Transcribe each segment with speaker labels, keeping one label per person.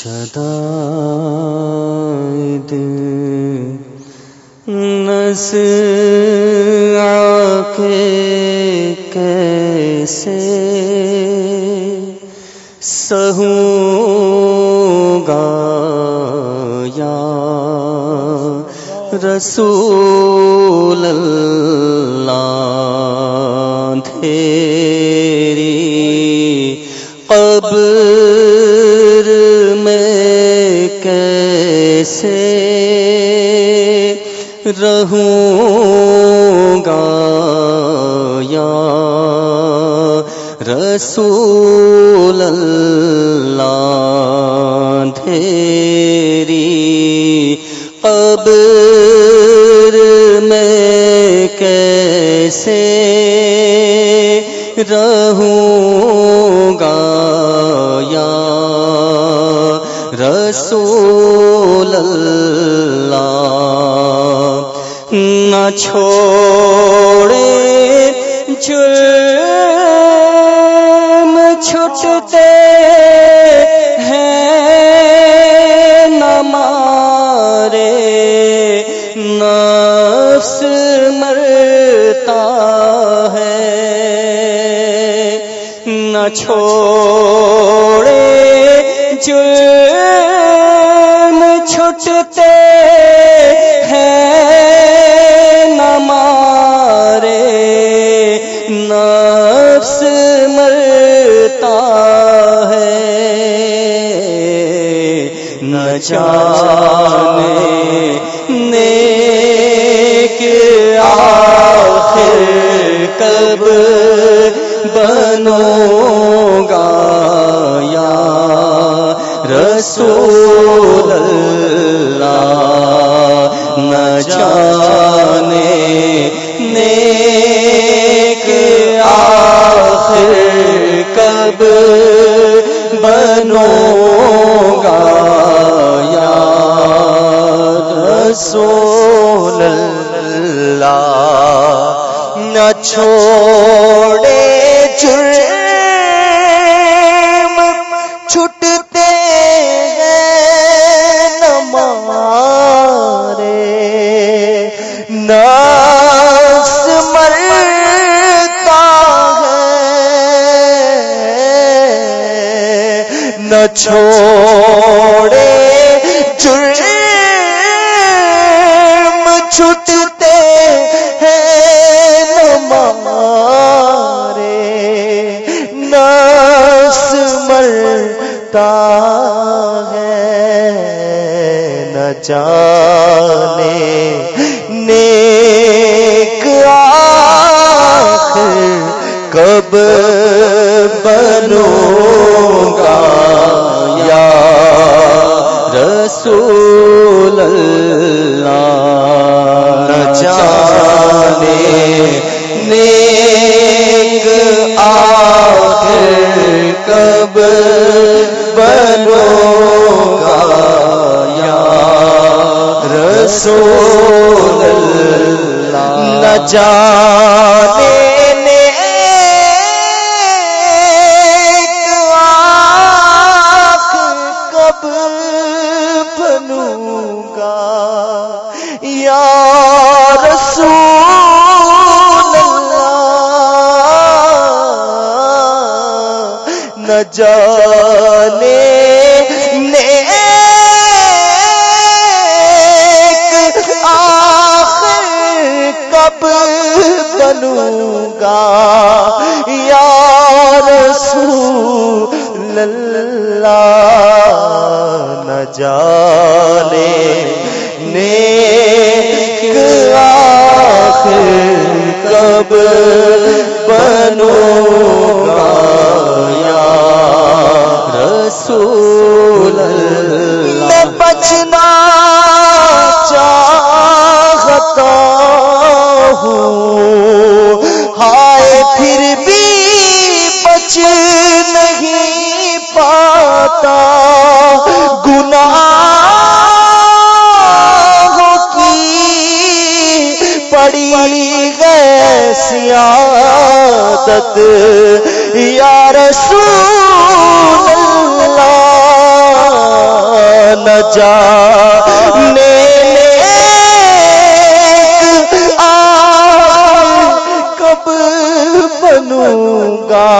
Speaker 1: شدائد نس کے کیسے سہوں گا یا رسول اللہ تیری قبر کیسے رہوں گا یا رسول اللہ تیری قبر میں کیسے رہوں گا رسول اللہ۔ نہ چھوڑے جرم چھٹتے ہیں، نہ مارے نفس مرتا ہے۔ نہ چھوڑے جرم پہچانے جانے نیک آخر کب بنو گا یا رسول اللہ نہ جانے رسول اللہ نہ چھوڑے جرم چھٹتے ہیں نہ مارے نفس مرتا ہے نہ چھوڑے رسول اللہ۔ نہ جانے نیک آخر کب بنو گا یا رسول اللہ۔ نہ جانے جانے نیک آخر کب بنوں گا یا رسول اللہ، نہ جانے نیک آخر کب بنوں گا رسول میں بچنا چاہتا ہوں۔ ہائے، پھر بھی بچ نہیں پاتا۔ گناہ کی پڑی گئے سیادت یا رسول بنوں گا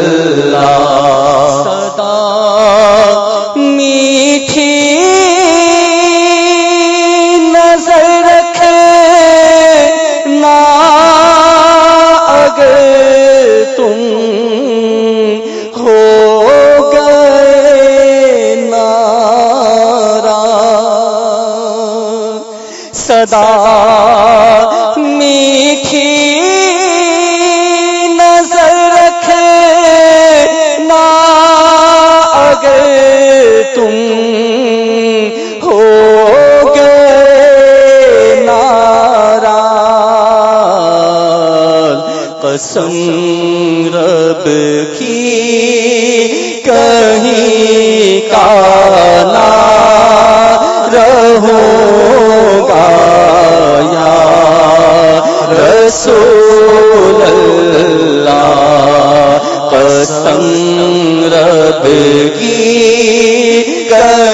Speaker 2: قسم رب کی کہیں کالا رہو گا یا رسول اللہ؟ قسم رب کی کہیں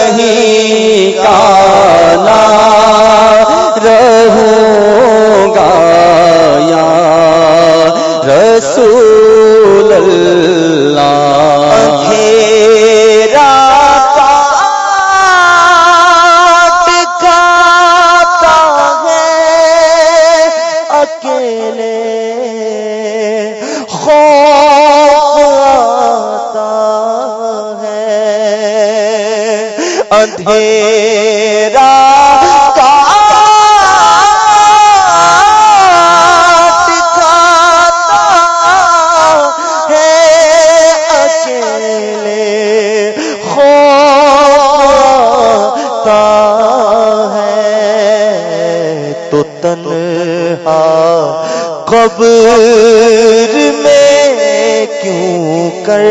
Speaker 1: قبر میں کیوں کر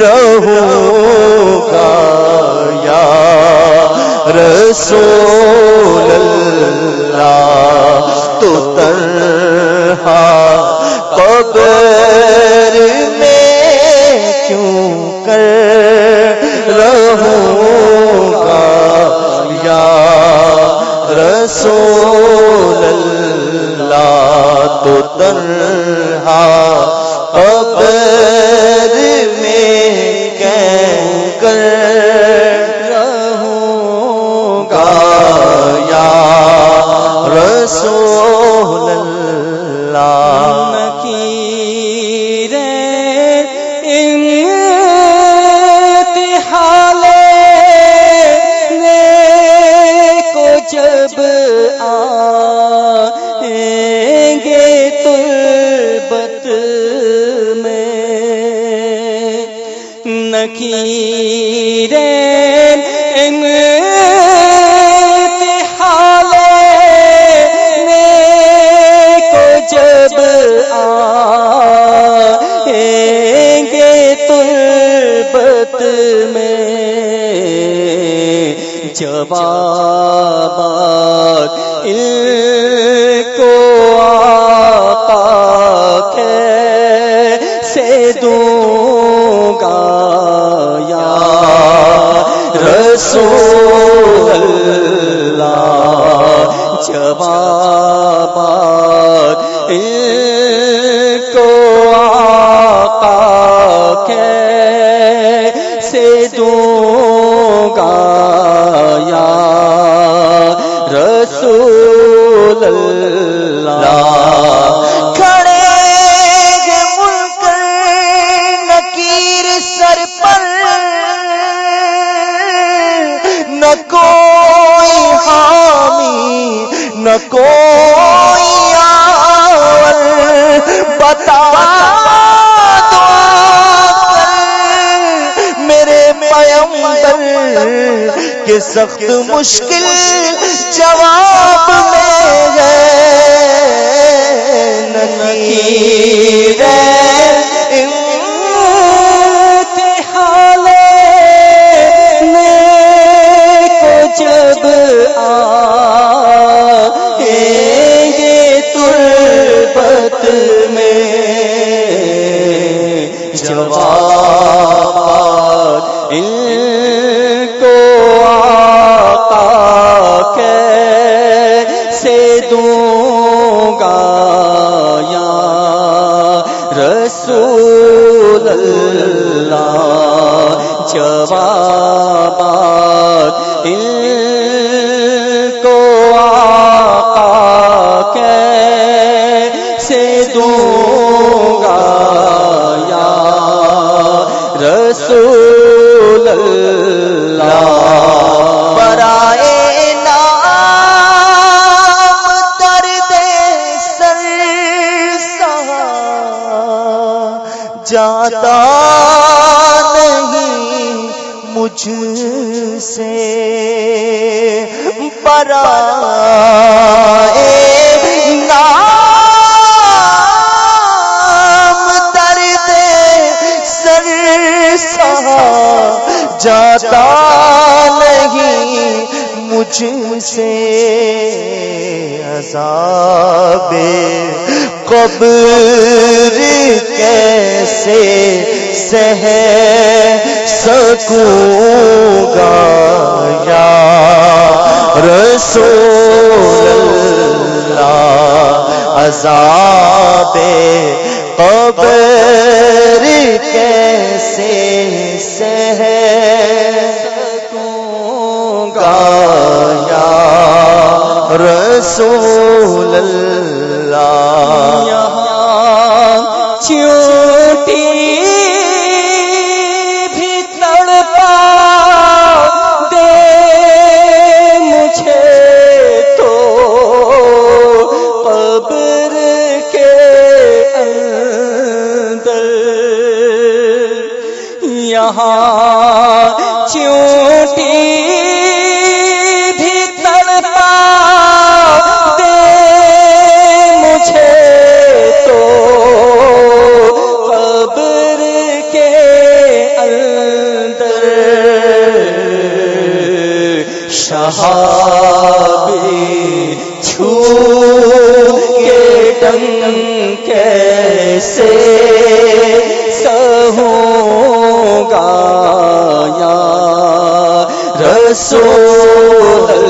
Speaker 1: رہو گا یا رسول اللہ؟ تو تنہا قبر میں کیوں کر رہو گا یا رسول اللہ؟ تو تنہا
Speaker 2: اب محبت میں جواب کو آقا سے دوں گا یا رسول اللہ؟ جواب کو آقا
Speaker 1: سخت مشکل جاتا نہیں مجھ سے عذاب قبر کیسے سہ سکوں گا یا رسول اللہ؟ عذاب خبر کیسے سہ سکوں رسول اللہ؟
Speaker 2: شہابی چھو کے ٹنگ کیسے سہوں گا یا رسول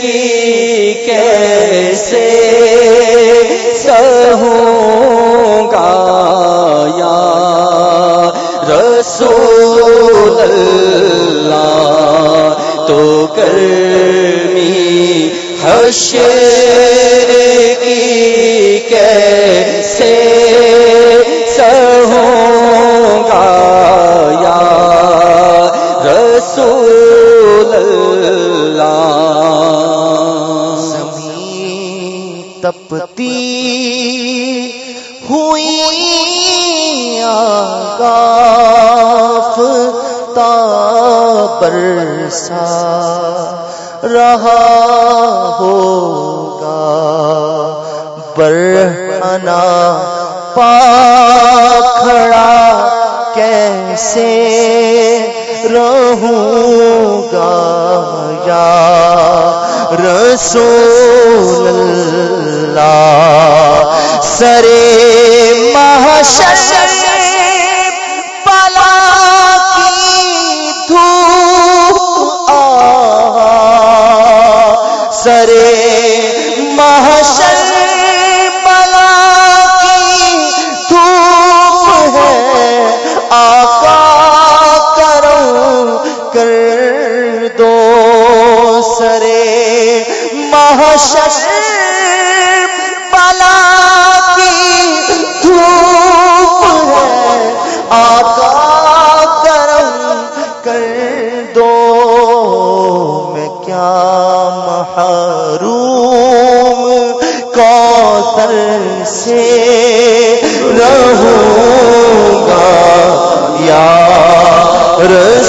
Speaker 2: کی کیسے سہوں گا یا رسول اللہ تو کرمی حشر
Speaker 1: گاف تا برسا رہا ہوگا برہنا پا کھڑا کیسے رہوں گا یا رسول اللہ سرے محشر سرے محشر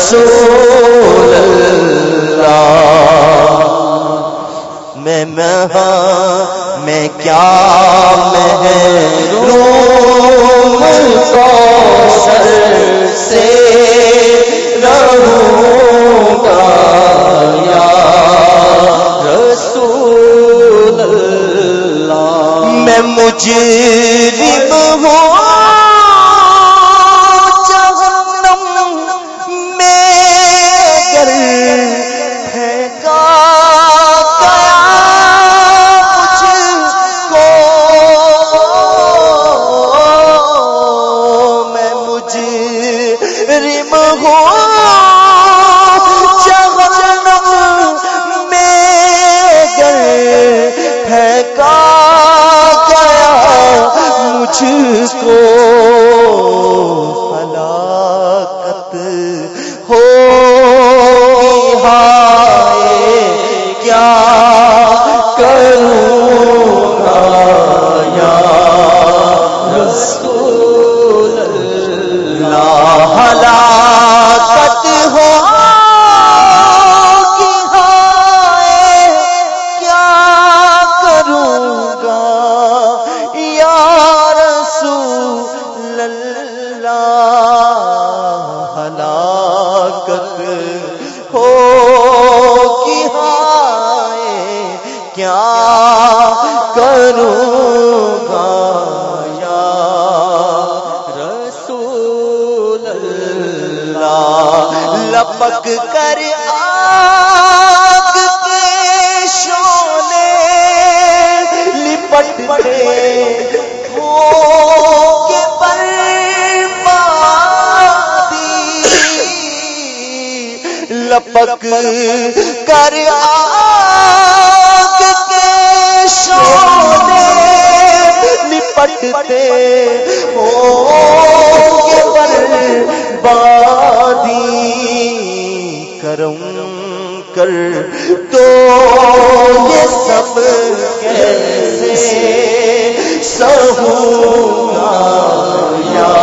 Speaker 1: رسول اللہ۔ میں مہاں میں کیا محروم کوثر سے رہوں گا یا
Speaker 2: رسول اللہ؟
Speaker 1: میں مجرم بربادی کر آگ کے شولے لپٹتے ہو کے بربادی کرم کر تو یہ سب کیسے سہوں یا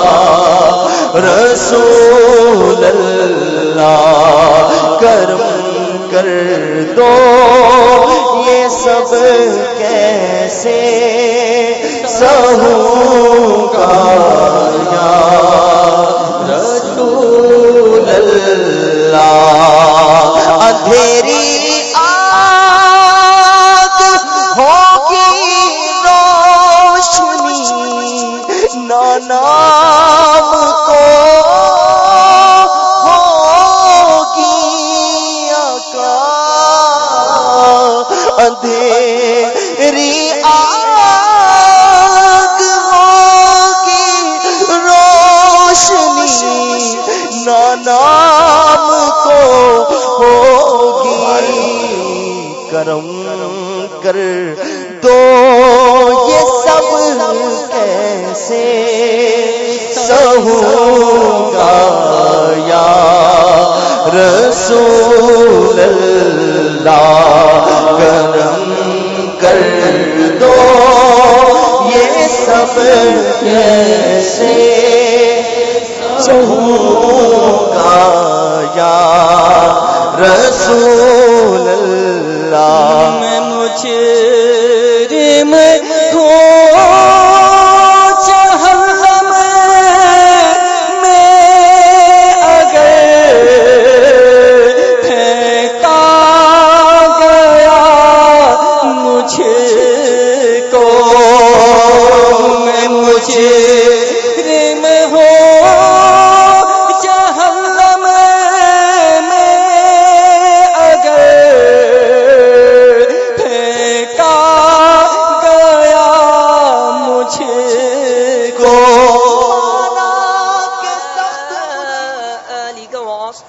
Speaker 1: رسول اللہ؟ کر دو۔ یہ سب کیسے سہوں گا کو ہوگی کرم کر دو۔ یہ سب کیسے سہوں گا یا رسول اللہ کرم کر دو۔ یہ سب کیسے سہوں گا یا رسول اللہ۔
Speaker 2: میں مجھے